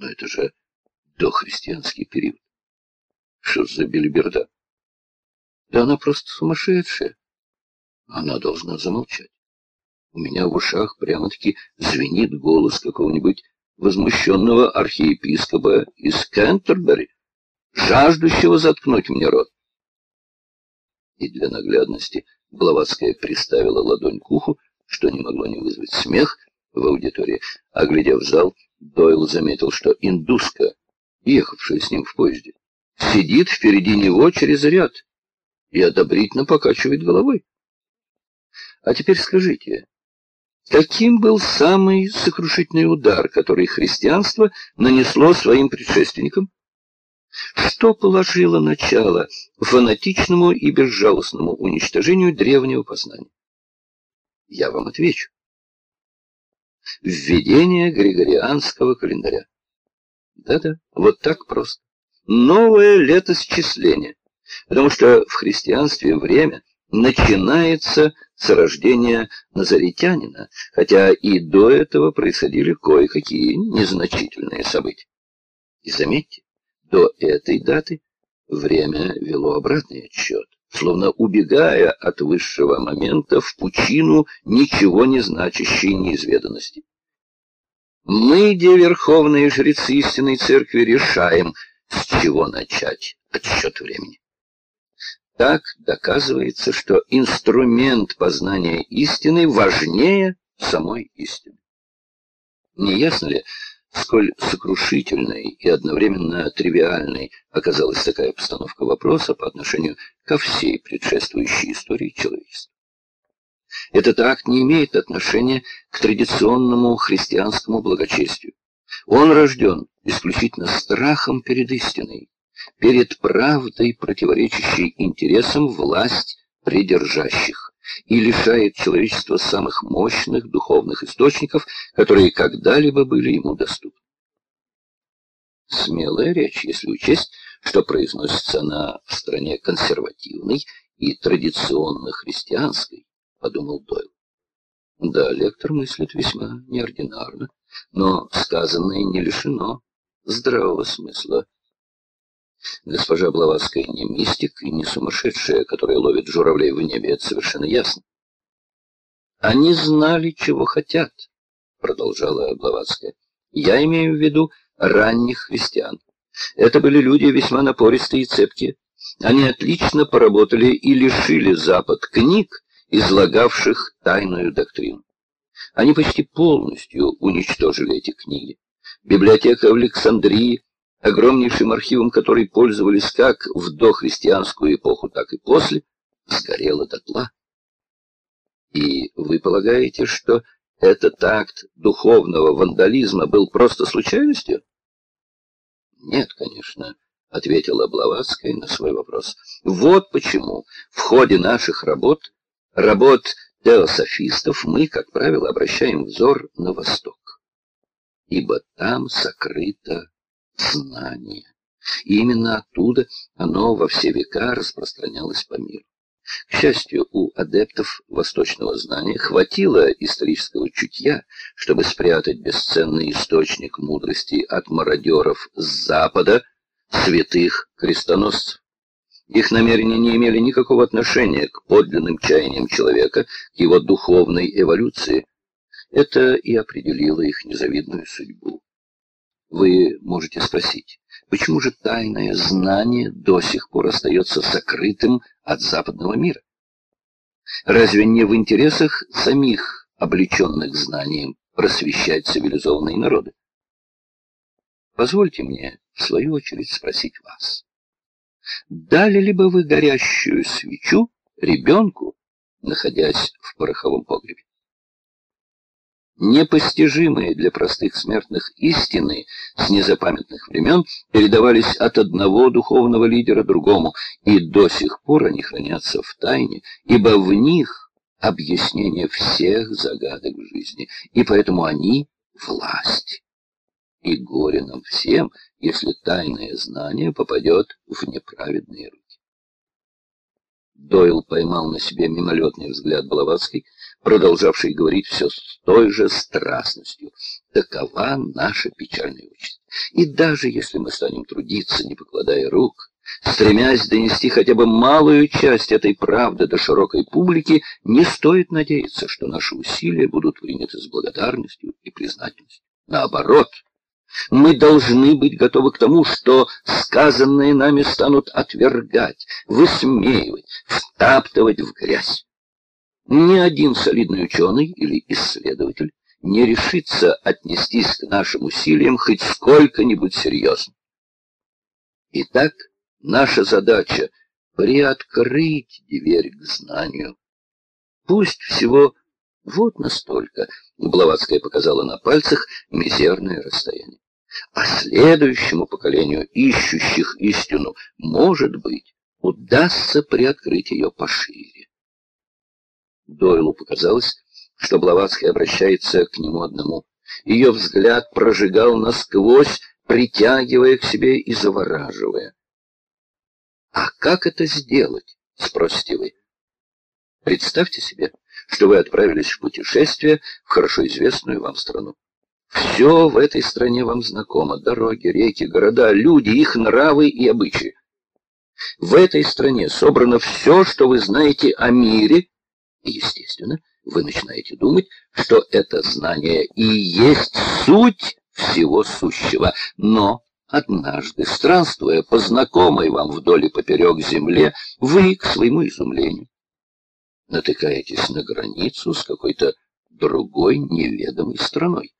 Но это же дохристианский период. Что за белиберда? Да она просто сумасшедшая. Она должна замолчать. У меня в ушах прямо-таки звенит голос какого-нибудь возмущенного архиепископа из Кентербери, жаждущего заткнуть мне рот. И для наглядности Блаватская приставила ладонь к уху, что не могло не вызвать смех в аудитории. Оглядев зал, Дойл заметил, что индуска, ехавшая с ним в поезде, сидит впереди него через ряд и одобрительно покачивает головой. А теперь скажите, каким был самый сокрушительный удар, который христианство нанесло своим предшественникам? Что положило начало фанатичному и безжалостному уничтожению древнего познания? Я вам отвечу. Введение григорианского календаря. Да-да, вот так просто. Новое летосчисление. Потому что в христианстве время начинается с рождения Назаретянина, хотя и до этого происходили кое-какие незначительные события. И заметьте, до этой даты время вело обратный отсчет, словно убегая от высшего момента в пучину ничего не значащей неизведанности. Мы, где верховные жрецы истинной церкви, решаем, с чего начать отсчет времени. Так доказывается, что инструмент познания истины важнее самой истины. Не ясно ли, сколь сокрушительной и одновременно тривиальной оказалась такая постановка вопроса по отношению ко всей предшествующей истории человечества? Этот акт не имеет отношения к традиционному христианскому благочестию. Он рожден исключительно страхом перед истиной, перед правдой, противоречащей интересам власть придержащих, и лишает человечества самых мощных духовных источников, которые когда-либо были ему доступны. Смелая речь, если учесть, что произносится она в стране консервативной и традиционно христианской, подумал Дойл. Да, лектор мыслит весьма неординарно, но сказанное не лишено здравого смысла. Госпожа Блаватская не мистик и не сумасшедшая, которая ловит журавлей в небе, это совершенно ясно. Они знали, чего хотят, продолжала Блаватская. Я имею в виду ранних христиан. Это были люди весьма напористые и цепкие. Они отлично поработали и лишили Запад книг, излагавших тайную доктрину. Они почти полностью уничтожили эти книги. Библиотека в Александрии огромнейшим архивом которой пользовались как в дохристианскую эпоху, так и после, сгорела дотла. И вы полагаете, что этот акт духовного вандализма был просто случайностью? Нет, конечно, ответила Блаватская на свой вопрос. Вот почему в ходе наших работ, работ теософистов, мы, как правило, обращаем взор на восток. Ибо там сокрыто знание. И именно оттуда оно во все века распространялось по миру. К счастью, у адептов восточного знания хватило исторического чутья, чтобы спрятать бесценный источник мудрости от мародеров с запада, святых крестоносцев. Их намерения не имели никакого отношения к подлинным чаяниям человека, к его духовной эволюции. Это и определило их незавидную судьбу. Вы можете спросить, почему же тайное знание до сих пор остается сокрытым от западного мира? Разве не в интересах самих облеченных знанием просвещать цивилизованные народы? Позвольте мне, в свою очередь, спросить вас. Дали ли бы вы горящую свечу ребенку, находясь в пороховом погребе? Непостижимые для простых смертных истины с незапамятных времен передавались от одного духовного лидера другому, и до сих пор они хранятся в тайне, ибо в них объяснение всех загадок жизни, и поэтому они — власть. И горе нам всем, если тайное знание попадет в неправедные руки. Дойл поймал на себе мимолетный взгляд Блаватской, продолжавший говорить все с той же страстностью. Такова наша печальная участь. И даже если мы станем трудиться, не покладая рук, стремясь донести хотя бы малую часть этой правды до широкой публики, не стоит надеяться, что наши усилия будут приняты с благодарностью и признательностью. Наоборот, мы должны быть готовы к тому, что сказанные нами станут отвергать, высмеивать, втаптывать в грязь. Ни один солидный ученый или исследователь не решится отнестись к нашим усилиям хоть сколько-нибудь серьезно. Итак, наша задача — приоткрыть дверь к знанию. Пусть всего вот настолько, Блаватская показала на пальцах мизерное расстояние. А следующему поколению ищущих истину, может быть, удастся приоткрыть ее пошире. Дойлу показалось, что Блаватский обращается к нему одному. Ее взгляд прожигал насквозь, притягивая к себе и завораживая. «А как это сделать?» — спросите вы. Представьте себе, что вы отправились в путешествие в хорошо известную вам страну. Все в этой стране вам знакомо. Дороги, реки, города, люди, их нравы и обычаи. В этой стране собрано все, что вы знаете о мире, естественно, вы начинаете думать, что это знание и есть суть всего сущего. Но однажды, странствуя по знакомой вам вдоль и поперек земле, вы, к своему изумлению, натыкаетесь на границу с какой-то другой неведомой страной.